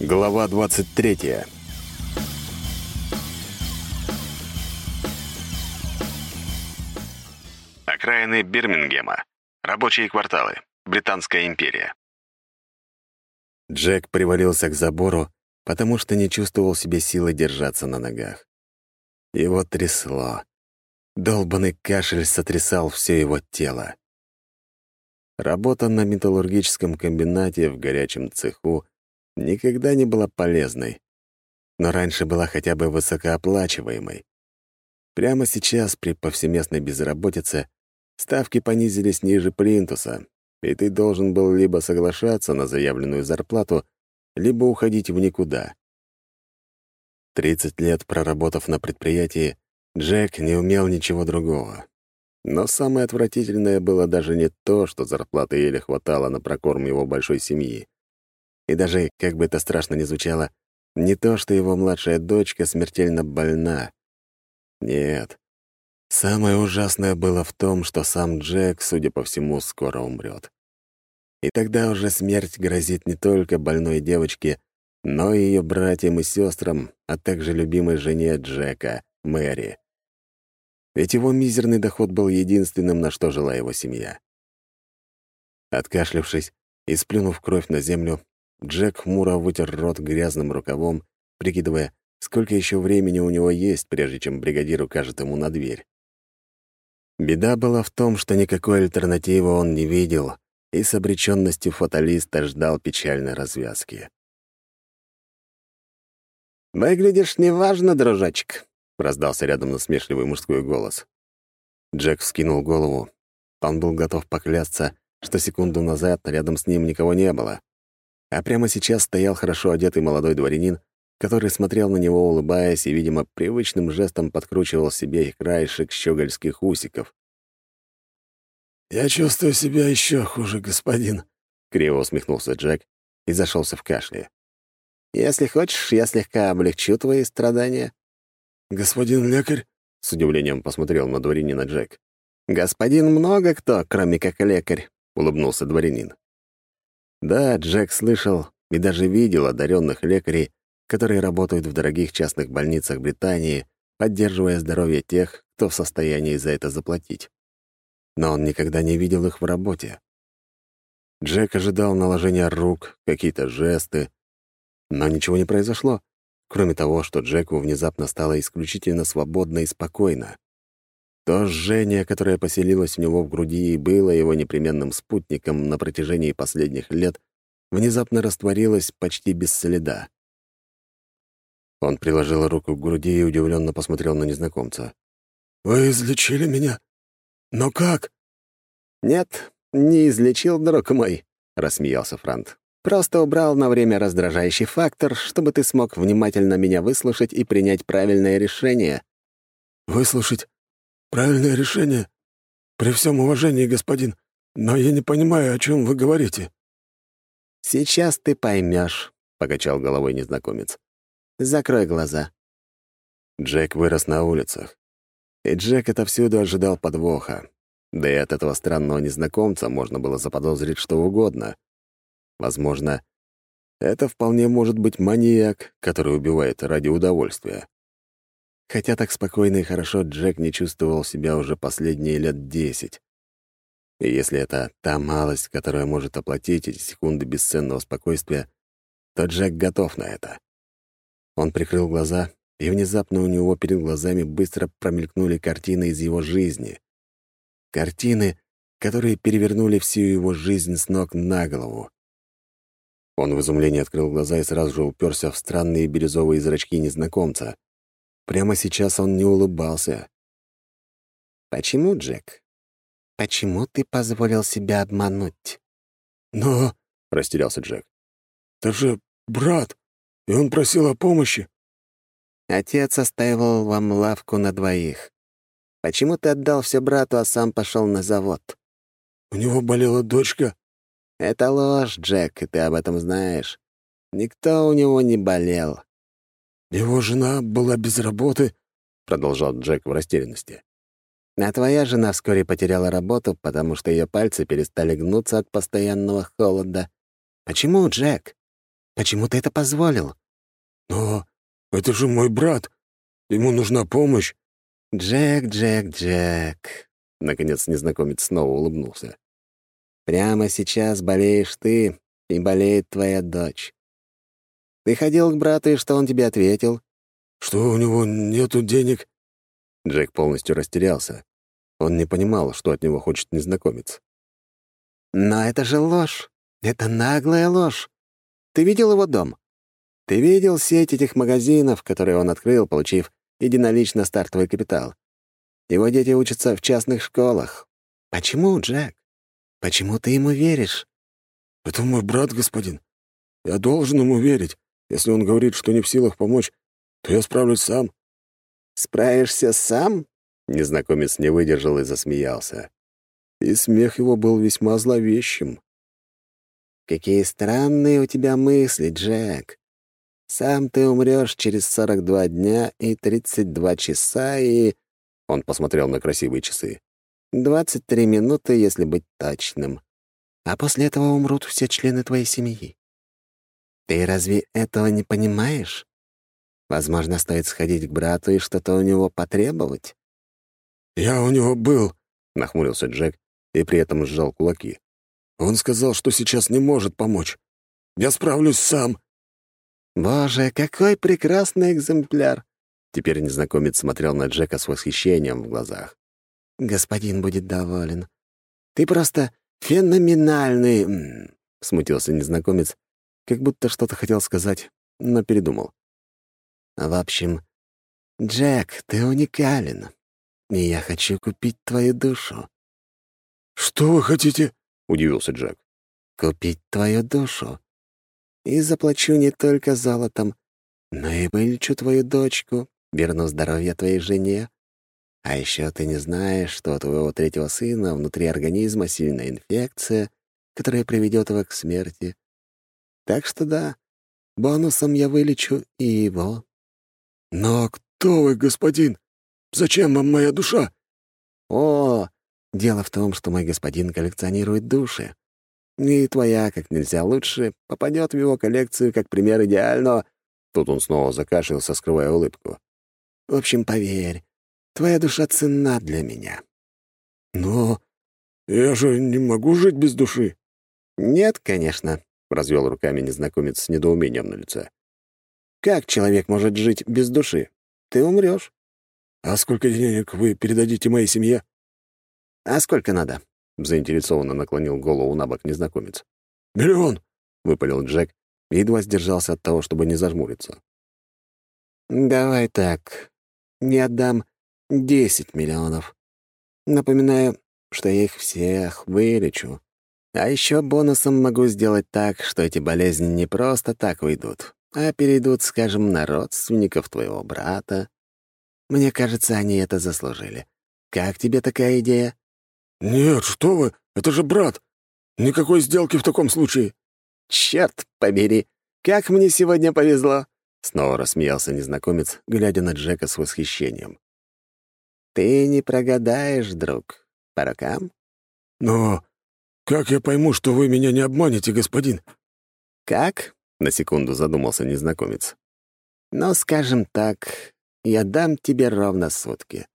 Глава 23 Окраины Бирмингема. Рабочие кварталы. Британская империя. Джек привалился к забору, потому что не чувствовал себе силы держаться на ногах. Его трясло. Долбанный кашель сотрясал все его тело. Работа на металлургическом комбинате в горячем цеху никогда не была полезной, но раньше была хотя бы высокооплачиваемой. Прямо сейчас, при повсеместной безработице, ставки понизились ниже плинтуса, и ты должен был либо соглашаться на заявленную зарплату, либо уходить в никуда. 30 лет проработав на предприятии, Джек не умел ничего другого. Но самое отвратительное было даже не то, что зарплаты еле хватало на прокорм его большой семьи. И даже, как бы это страшно ни звучало, не то, что его младшая дочка смертельно больна. Нет. Самое ужасное было в том, что сам Джек, судя по всему, скоро умрет. И тогда уже смерть грозит не только больной девочке, но и ее братьям и сестрам, а также любимой жене Джека, Мэри. Ведь его мизерный доход был единственным, на что жила его семья. Откашлявшись и сплюнув кровь на землю, Джек хмуро вытер рот грязным рукавом, прикидывая, сколько еще времени у него есть, прежде чем бригадир укажет ему на дверь. Беда была в том, что никакой альтернативы он не видел и с обреченностью фаталиста ждал печальной развязки. «Выглядишь неважно, дружочек», — раздался рядом насмешливый мужской голос. Джек вскинул голову. Он был готов поклясться, что секунду назад рядом с ним никого не было. А прямо сейчас стоял хорошо одетый молодой дворянин, который смотрел на него, улыбаясь, и, видимо, привычным жестом подкручивал себе краешек щегольских усиков. «Я чувствую себя еще хуже, господин», — криво усмехнулся Джек и зашелся в кашле. «Если хочешь, я слегка облегчу твои страдания». «Господин лекарь?» — с удивлением посмотрел на дворянина Джек. «Господин много кто, кроме как лекарь», — улыбнулся дворянин. Да, Джек слышал и даже видел одаренных лекарей, которые работают в дорогих частных больницах Британии, поддерживая здоровье тех, кто в состоянии за это заплатить. Но он никогда не видел их в работе. Джек ожидал наложения рук, какие-то жесты, но ничего не произошло, кроме того, что Джеку внезапно стало исключительно свободно и спокойно. То жжение, которое поселилось у него в груди и было его непременным спутником на протяжении последних лет, внезапно растворилось почти без следа. Он приложил руку к груди и удивленно посмотрел на незнакомца. «Вы излечили меня? Но как?» «Нет, не излечил, друг мой», — рассмеялся Франт. «Просто убрал на время раздражающий фактор, чтобы ты смог внимательно меня выслушать и принять правильное решение». «Выслушать? Правильное решение. При всем уважении, господин, но я не понимаю, о чем вы говорите. Сейчас ты поймешь, покачал головой незнакомец. Закрой глаза. Джек вырос на улицах. И Джек отовсюду ожидал подвоха. Да и от этого странного незнакомца можно было заподозрить что угодно. Возможно, это вполне может быть маньяк, который убивает ради удовольствия. Хотя так спокойно и хорошо Джек не чувствовал себя уже последние лет десять. И если это та малость, которая может оплатить эти секунды бесценного спокойствия, то Джек готов на это. Он прикрыл глаза, и внезапно у него перед глазами быстро промелькнули картины из его жизни. Картины, которые перевернули всю его жизнь с ног на голову. Он в изумлении открыл глаза и сразу же уперся в странные бирюзовые зрачки незнакомца — Прямо сейчас он не улыбался. «Почему, Джек? Почему ты позволил себя обмануть?» «Но...» — растерялся Джек. «Это же брат, и он просил о помощи». «Отец оставил вам лавку на двоих. Почему ты отдал все брату, а сам пошел на завод?» «У него болела дочка». «Это ложь, Джек, и ты об этом знаешь. Никто у него не болел. «Его жена была без работы», — продолжал Джек в растерянности. «А твоя жена вскоре потеряла работу, потому что ее пальцы перестали гнуться от постоянного холода. Почему, Джек? Почему ты это позволил?» «Но это же мой брат. Ему нужна помощь». «Джек, Джек, Джек...» Наконец незнакомец снова улыбнулся. «Прямо сейчас болеешь ты, и болеет твоя дочь. Ты ходил к брату, и что он тебе ответил?» «Что у него нету денег?» Джек полностью растерялся. Он не понимал, что от него хочет незнакомец. «Но это же ложь. Это наглая ложь. Ты видел его дом? Ты видел сеть этих магазинов, которые он открыл, получив единолично стартовый капитал? Его дети учатся в частных школах. Почему, Джек? Почему ты ему веришь?» «Это мой брат, господин. Я должен ему верить. Если он говорит, что не в силах помочь, то я справлюсь сам». «Справишься сам?» Незнакомец не выдержал и засмеялся. И смех его был весьма зловещим. «Какие странные у тебя мысли, Джек. Сам ты умрешь через 42 дня и 32 часа и...» Он посмотрел на красивые часы. «23 минуты, если быть точным. А после этого умрут все члены твоей семьи. Ты разве этого не понимаешь? Возможно, стоит сходить к брату и что-то у него потребовать. «Я у него был», — нахмурился Джек и при этом сжал кулаки. «Он сказал, что сейчас не может помочь. Я справлюсь сам». «Боже, какой прекрасный экземпляр!» Теперь незнакомец смотрел на Джека с восхищением в глазах. «Господин будет доволен. Ты просто феноменальный...» — смутился незнакомец как будто что-то хотел сказать, но передумал. «В общем, Джек, ты уникален, и я хочу купить твою душу». «Что вы хотите?» — удивился Джек. «Купить твою душу. И заплачу не только золотом, но и вылечу твою дочку, верну здоровье твоей жене. А еще ты не знаешь, что у твоего третьего сына внутри организма сильная инфекция, которая приведет его к смерти. Так что да, бонусом я вылечу и его. Но кто вы, господин? Зачем вам моя душа? О, дело в том, что мой господин коллекционирует души. И твоя, как нельзя лучше, попадет в его коллекцию как пример идеального... Тут он снова закашлялся, скрывая улыбку. В общем, поверь, твоя душа ценна для меня. Но я же не могу жить без души. Нет, конечно. — развел руками незнакомец с недоумением на лице. «Как человек может жить без души? Ты умрешь. «А сколько денег вы передадите моей семье?» «А сколько надо?» — заинтересованно наклонил голову на бок незнакомец. «Миллион!» — выпалил Джек и едва сдержался от того, чтобы не зажмуриться. «Давай так. Не отдам десять миллионов. Напоминаю, что я их всех вылечу. А еще бонусом могу сделать так, что эти болезни не просто так уйдут, а перейдут, скажем, на родственников твоего брата. Мне кажется, они это заслужили. Как тебе такая идея? Нет, что вы, это же брат. Никакой сделки в таком случае. Черт побери, как мне сегодня повезло. Снова рассмеялся незнакомец, глядя на Джека с восхищением. «Ты не прогадаешь, друг. По рукам?» «Но «Как я пойму, что вы меня не обманете, господин?» «Как?» — на секунду задумался незнакомец. «Ну, скажем так, я дам тебе ровно сутки,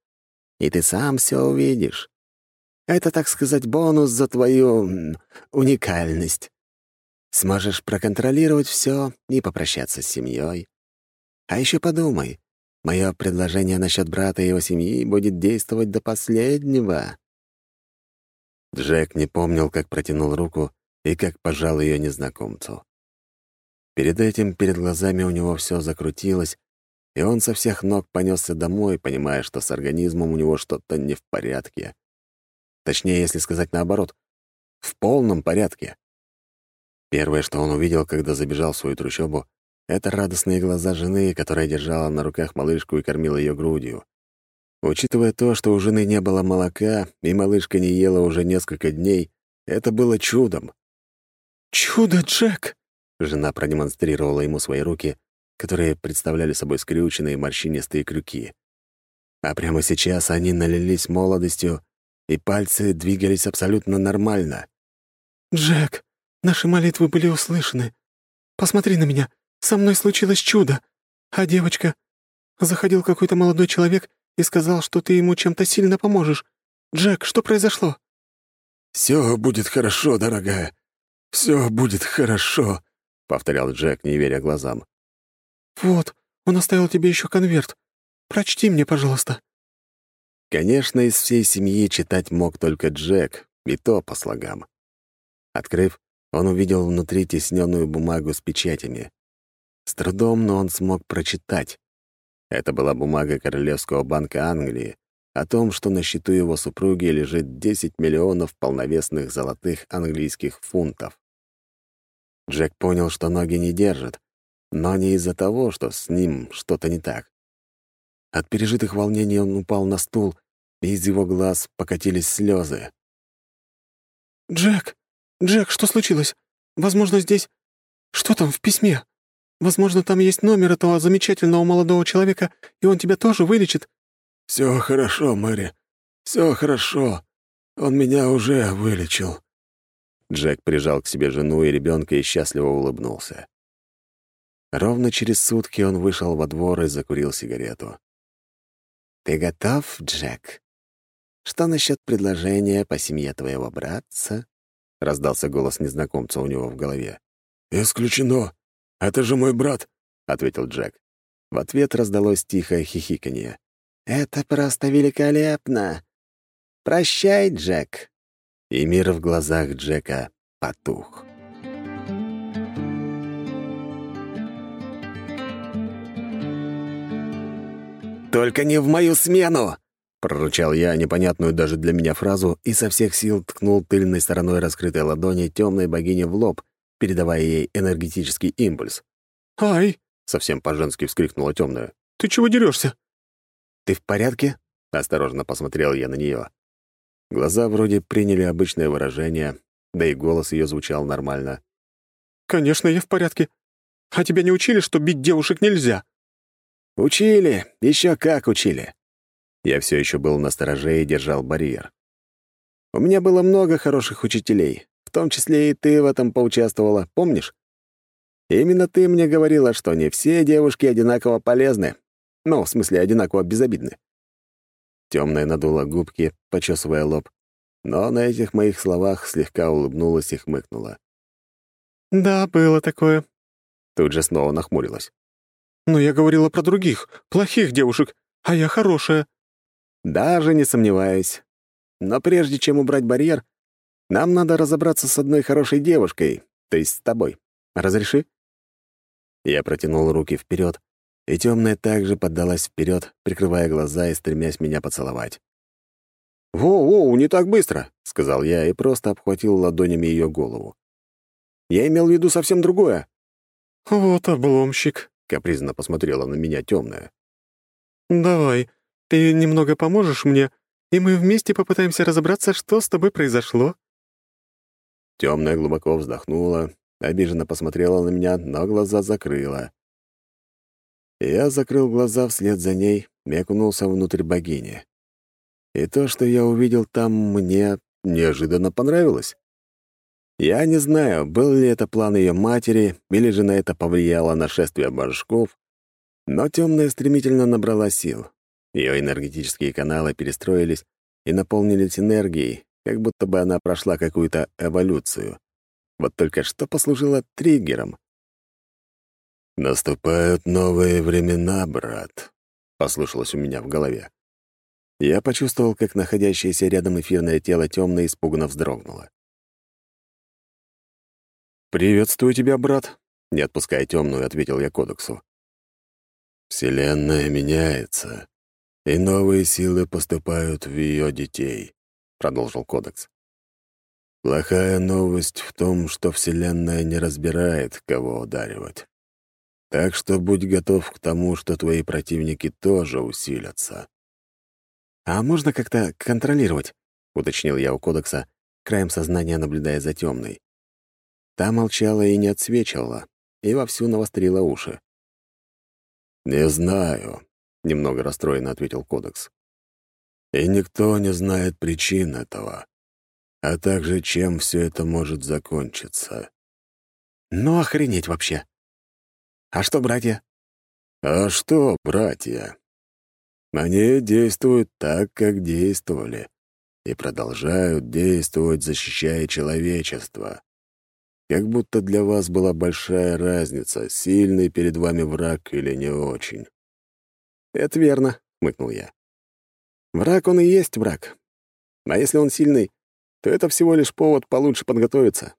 и ты сам все увидишь. Это, так сказать, бонус за твою уникальность. Сможешь проконтролировать все и попрощаться с семьей. А еще подумай, мое предложение насчет брата и его семьи будет действовать до последнего. Джек не помнил, как протянул руку и как пожал ее незнакомцу. Перед этим перед глазами у него все закрутилось, и он со всех ног понесся домой, понимая, что с организмом у него что-то не в порядке. Точнее, если сказать наоборот, в полном порядке. Первое, что он увидел, когда забежал в свою трущобу, это радостные глаза жены, которая держала на руках малышку и кормила ее грудью. Учитывая то, что у жены не было молока, и малышка не ела уже несколько дней, это было чудом. «Чудо, Джек!» Жена продемонстрировала ему свои руки, которые представляли собой скрюченные морщинистые крюки. А прямо сейчас они налились молодостью, и пальцы двигались абсолютно нормально. «Джек, наши молитвы были услышаны. Посмотри на меня. Со мной случилось чудо. А девочка... Заходил какой-то молодой человек и сказал, что ты ему чем-то сильно поможешь. Джек, что произошло?» «Все будет хорошо, дорогая. Все будет хорошо», — повторял Джек, не веря глазам. «Вот, он оставил тебе еще конверт. Прочти мне, пожалуйста». Конечно, из всей семьи читать мог только Джек, и то по слогам. Открыв, он увидел внутри тесненную бумагу с печатями. С трудом, но он смог прочитать. Это была бумага Королевского банка Англии о том, что на счету его супруги лежит 10 миллионов полновесных золотых английских фунтов. Джек понял, что ноги не держат, но не из-за того, что с ним что-то не так. От пережитых волнений он упал на стул, и из его глаз покатились слезы. «Джек! Джек, что случилось? Возможно, здесь... Что там в письме? Возможно, там есть номер этого замечательного молодого человека, и он тебя тоже вылечит». «Все хорошо, Мэри. Все хорошо. Он меня уже вылечил». Джек прижал к себе жену и ребенка и счастливо улыбнулся. Ровно через сутки он вышел во двор и закурил сигарету. «Ты готов, Джек? Что насчет предложения по семье твоего братца?» — раздался голос незнакомца у него в голове. «Исключено. Это же мой брат», — ответил Джек. В ответ раздалось тихое хихиканье. «Это просто великолепно! Прощай, Джек!» И мир в глазах Джека потух. «Только не в мою смену!» — прорычал я непонятную даже для меня фразу и со всех сил ткнул тыльной стороной раскрытой ладони темной богини в лоб, передавая ей энергетический импульс. «Ай!» — совсем по-женски вскрикнула темная. «Ты чего дерешься? «Ты в порядке?» — осторожно посмотрел я на нее. Глаза вроде приняли обычное выражение, да и голос ее звучал нормально. «Конечно, я в порядке. А тебя не учили, что бить девушек нельзя?» «Учили, еще как учили». Я все еще был на стороже и держал барьер. У меня было много хороших учителей, том числе и ты в этом поучаствовала, помнишь? Именно ты мне говорила, что не все девушки одинаково полезны. Ну, в смысле, одинаково безобидны. Темная надула губки, почесывая лоб, но на этих моих словах слегка улыбнулась и хмыкнула. «Да, было такое». Тут же снова нахмурилась. «Но я говорила про других, плохих девушек, а я хорошая». «Даже не сомневаюсь. Но прежде чем убрать барьер, нам надо разобраться с одной хорошей девушкой, то есть с тобой. Разреши?» Я протянул руки вперед, и темная также поддалась вперед, прикрывая глаза и стремясь меня поцеловать. «Воу-воу, не так быстро!» — сказал я и просто обхватил ладонями ее голову. «Я имел в виду совсем другое». «Вот обломщик», — капризно посмотрела на меня темная. «Давай, ты немного поможешь мне, и мы вместе попытаемся разобраться, что с тобой произошло». Темная глубоко вздохнула, обиженно посмотрела на меня, но глаза закрыла. Я закрыл глаза вслед за ней и окунулся внутрь богини. И то, что я увидел там, мне неожиданно понравилось. Я не знаю, был ли это план ее матери, или же на это повлияло нашествие башков, но темная стремительно набрала сил. Ее энергетические каналы перестроились и наполнились энергией, как будто бы она прошла какую-то эволюцию. Вот только что послужило триггером. «Наступают новые времена, брат», — послышалось у меня в голове. Я почувствовал, как находящееся рядом эфирное тело темно испуганно вздрогнуло. «Приветствую тебя, брат», — не отпуская темную, ответил я кодексу. «Вселенная меняется, и новые силы поступают в ее детей», — продолжил кодекс. «Плохая новость в том, что Вселенная не разбирает, кого ударивать. Так что будь готов к тому, что твои противники тоже усилятся. «А можно как-то контролировать?» — уточнил я у кодекса, краем сознания наблюдая за темной. Та молчала и не отсвечивала, и вовсю навострила уши. «Не знаю», — немного расстроенно ответил кодекс. «И никто не знает причин этого, а также чем все это может закончиться. Ну, охренеть вообще. А что, братья? А что, братья? Они действуют так, как действовали, и продолжают действовать, защищая человечество. Как будто для вас была большая разница, сильный перед вами враг или не очень. «Это верно», — хмыкнул я. «Враг он и есть враг. А если он сильный, то это всего лишь повод получше подготовиться».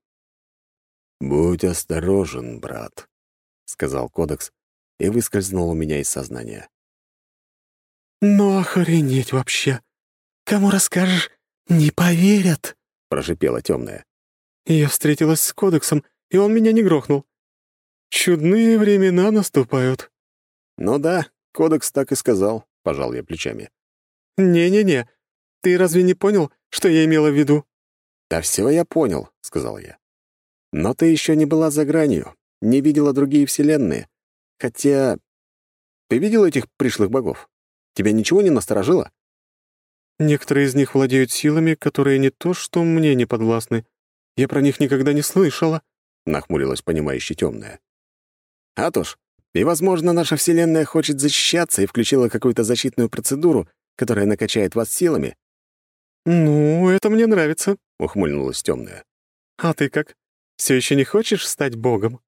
«Будь осторожен, брат», — сказал Кодекс и выскользнул у меня из сознания. «Ну охренеть вообще! Кому расскажешь, не поверят!» — прошипела темная. Я встретилась с Кодексом, и он меня не грохнул. Чудные времена наступают. Ну да, Кодекс так и сказал, пожал я плечами. Не-не-не, ты разве не понял, что я имела в виду? Да все я понял, сказал я. Но ты еще не была за гранью, не видела другие вселенные. Хотя... Ты видел этих пришлых богов? Тебя ничего не насторожило? Некоторые из них владеют силами, которые не то что мне не подвластны, я про них никогда не слышала», — нахмурилась понимающе темная. «А то ж, и, возможно, наша Вселенная хочет защищаться и включила какую-то защитную процедуру, которая накачает вас силами». «Ну, это мне нравится», — ухмыльнулась темная. «А ты как? Все еще не хочешь стать богом?»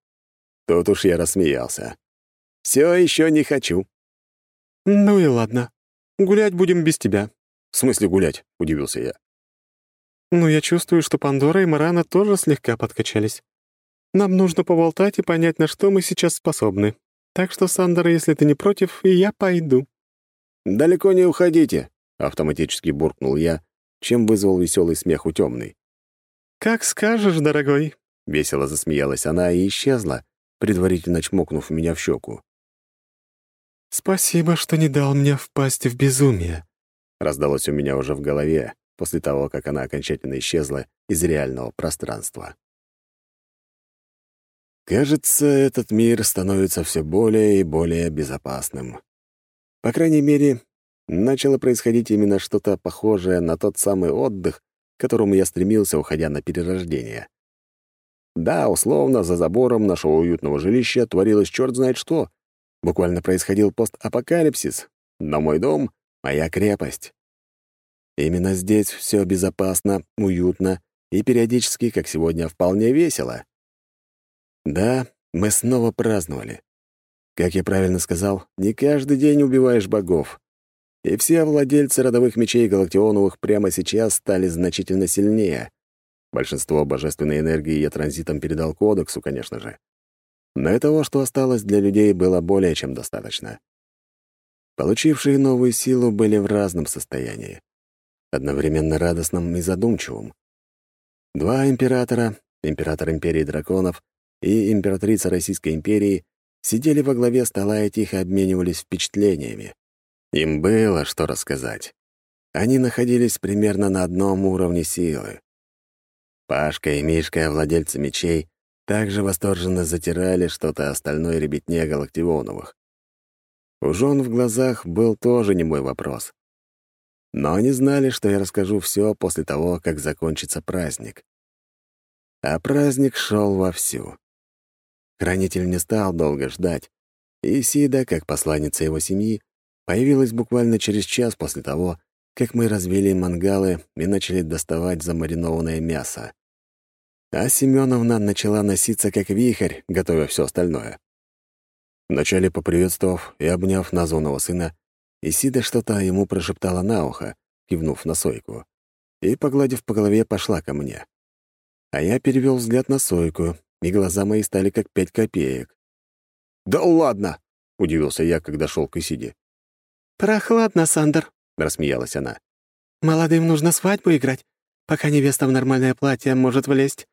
Тут уж я рассмеялся. Все еще не хочу». «Ну и ладно. Гулять будем без тебя». «В смысле гулять?» — удивился я. Но я чувствую, что Пандора и Марана тоже слегка подкачались. Нам нужно поболтать и понять, на что мы сейчас способны. Так что, Сандер, если ты не против, я пойду». «Далеко не уходите», — автоматически буркнул я, чем вызвал веселый смех у темной. «Как скажешь, дорогой», — весело засмеялась она и исчезла, предварительно чмокнув меня в щеку. «Спасибо, что не дал мне впасть в безумие», — раздалось у меня уже в голове, после того, как она окончательно исчезла из реального пространства. Кажется, этот мир становится все более и более безопасным. По крайней мере, начало происходить именно что-то похожее на тот самый отдых, к которому я стремился, уходя на перерождение. Да, условно, за забором нашего уютного жилища творилось черт знает что. Буквально происходил постапокалипсис, но мой дом — моя крепость. Именно здесь все безопасно, уютно и периодически, как сегодня, вполне весело. Да, мы снова праздновали. Как я правильно сказал, не каждый день убиваешь богов. И все владельцы родовых мечей Галактионовых прямо сейчас стали значительно сильнее. Большинство божественной энергии я транзитом передал Кодексу, конечно же. Но и того, что осталось для людей, было более чем достаточно. Получившие новую силу были в разном состоянии одновременно радостным и задумчивым. Два императора, император империи драконов и императрица Российской империи, сидели во главе стола и тихо обменивались впечатлениями. Им было что рассказать. Они находились примерно на одном уровне силы. Пашка и Мишка, владельцы мечей, также восторженно затирали что-то остальное ребятне Галактионовых. У жен в глазах был тоже не мой вопрос. Но они знали, что я расскажу все после того, как закончится праздник. А праздник шел вовсю. Хранитель не стал долго ждать, и Сида, как посланница его семьи, появилась буквально через час после того, как мы развели мангалы и начали доставать замаринованное мясо. А Семеновна начала носиться как вихрь, готовя все остальное. Вначале поприветствовав и обняв названного сына, Исида что-то ему прошептала на ухо, кивнув на Сойку, и, погладив по голове, пошла ко мне. А я перевел взгляд на Сойку, и глаза мои стали как пять копеек. «Да ладно!» — удивился я, когда шел к Исиде. «Прохладно, Сандер», — рассмеялась она. «Молодым нужно свадьбу играть, пока невеста в нормальное платье может влезть.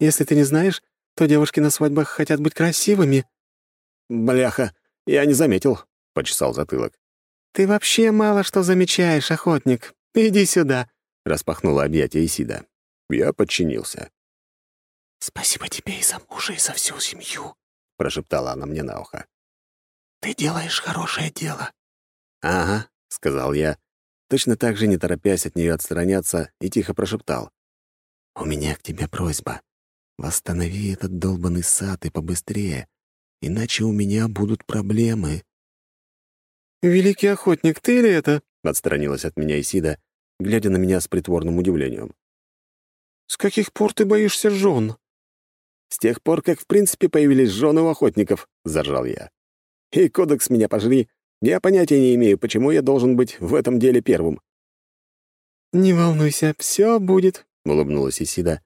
Если ты не знаешь, то девушки на свадьбах хотят быть красивыми». «Бляха, я не заметил», — почесал затылок. «Ты вообще мало что замечаешь, охотник. Иди сюда», — распахнула объятия Исида. Я подчинился. «Спасибо тебе и за мужа, и за всю семью», — прошептала она мне на ухо. «Ты делаешь хорошее дело». «Ага», — сказал я, точно так же не торопясь от нее отстраняться, и тихо прошептал. «У меня к тебе просьба. Восстанови этот долбанный сад и побыстрее, иначе у меня будут проблемы». «Великий охотник, ты ли это?» — отстранилась от меня Исида, глядя на меня с притворным удивлением. «С каких пор ты боишься жен?» «С тех пор, как в принципе появились жены у охотников», — заржал я. «И кодекс меня пожри. Я понятия не имею, почему я должен быть в этом деле первым». «Не волнуйся, все будет», — улыбнулась Исида.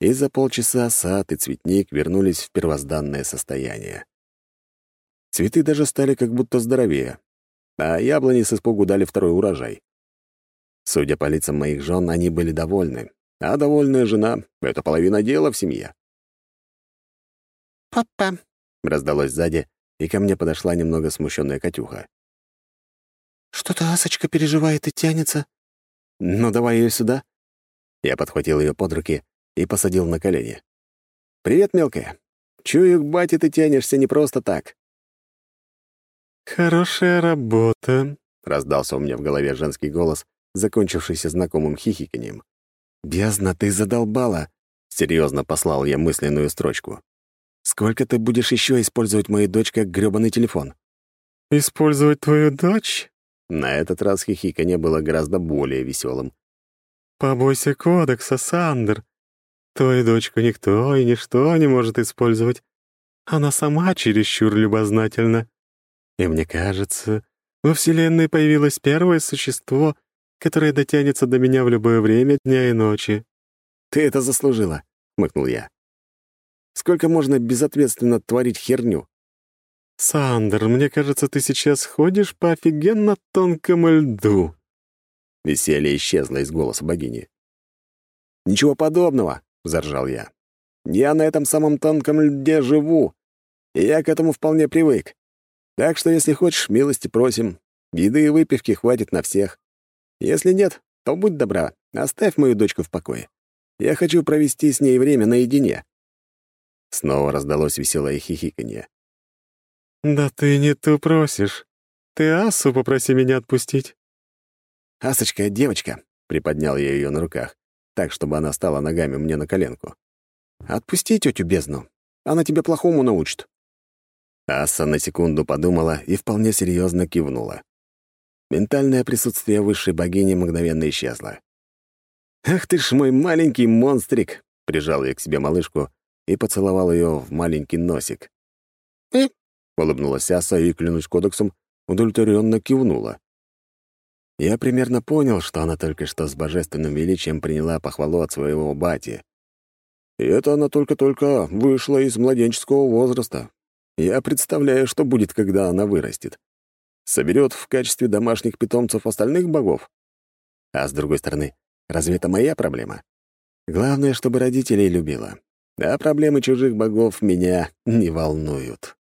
И за полчаса сад и цветник вернулись в первозданное состояние. Цветы даже стали как будто здоровее, а яблони с испугу дали второй урожай. Судя по лицам моих жен, они были довольны, а довольная жена — это половина дела в семье. «Папа», — раздалось сзади, и ко мне подошла немного смущенная Катюха. «Что-то Асочка переживает и тянется». «Ну, давай ее сюда». Я подхватил ее под руки и посадил на колени. «Привет, мелкая. Чую, к бате ты тянешься не просто так». «Хорошая работа», — раздался у меня в голове женский голос, закончившийся знакомым хихиканьем. «Бездна, ты задолбала!» — серьезно послал я мысленную строчку. «Сколько ты будешь еще использовать мою дочь как грёбаный телефон?» «Использовать твою дочь?» На этот раз хихиканье было гораздо более веселым. «Побойся кодекса, Сандер. Твою дочку никто и ничто не может использовать. Она сама чересчур любознательна. И мне кажется, во Вселенной появилось первое существо, которое дотянется до меня в любое время дня и ночи». «Ты это заслужила», — хмыкнул я. «Сколько можно безответственно творить херню?» «Сандер, мне кажется, ты сейчас ходишь по офигенно тонкому льду». Веселье исчезло из голоса богини. «Ничего подобного», — заржал я. «Я на этом самом тонком льде живу, и я к этому вполне привык. Так что, если хочешь, милости просим. Еды и выпивки хватит на всех. Если нет, то будь добра, оставь мою дочку в покое. Я хочу провести с ней время наедине». Снова раздалось веселое хихиканье. «Да ты не ту просишь. Ты Асу попроси меня отпустить». «Асочка, девочка», — приподнял я ее на руках, так, чтобы она стала ногами мне на коленку. «Отпусти тетю бездну. Она тебя плохому научит». Аса на секунду подумала и вполне серьезно кивнула. Ментальное присутствие высшей богини мгновенно исчезло. «Ах ты ж мой маленький монстрик!» — прижал я к себе малышку и поцеловал ее в маленький носик. «Э?» — улыбнулась Аса и, клянусь кодексом, удовлетворенно кивнула. Я примерно понял, что она только что с божественным величием приняла похвалу от своего бати. И это она только-только вышла из младенческого возраста. Я представляю, что будет, когда она вырастет соберет в качестве домашних питомцев остальных богов? А с другой стороны, разве это моя проблема? Главное, чтобы родителей любила. А проблемы чужих богов меня не волнуют.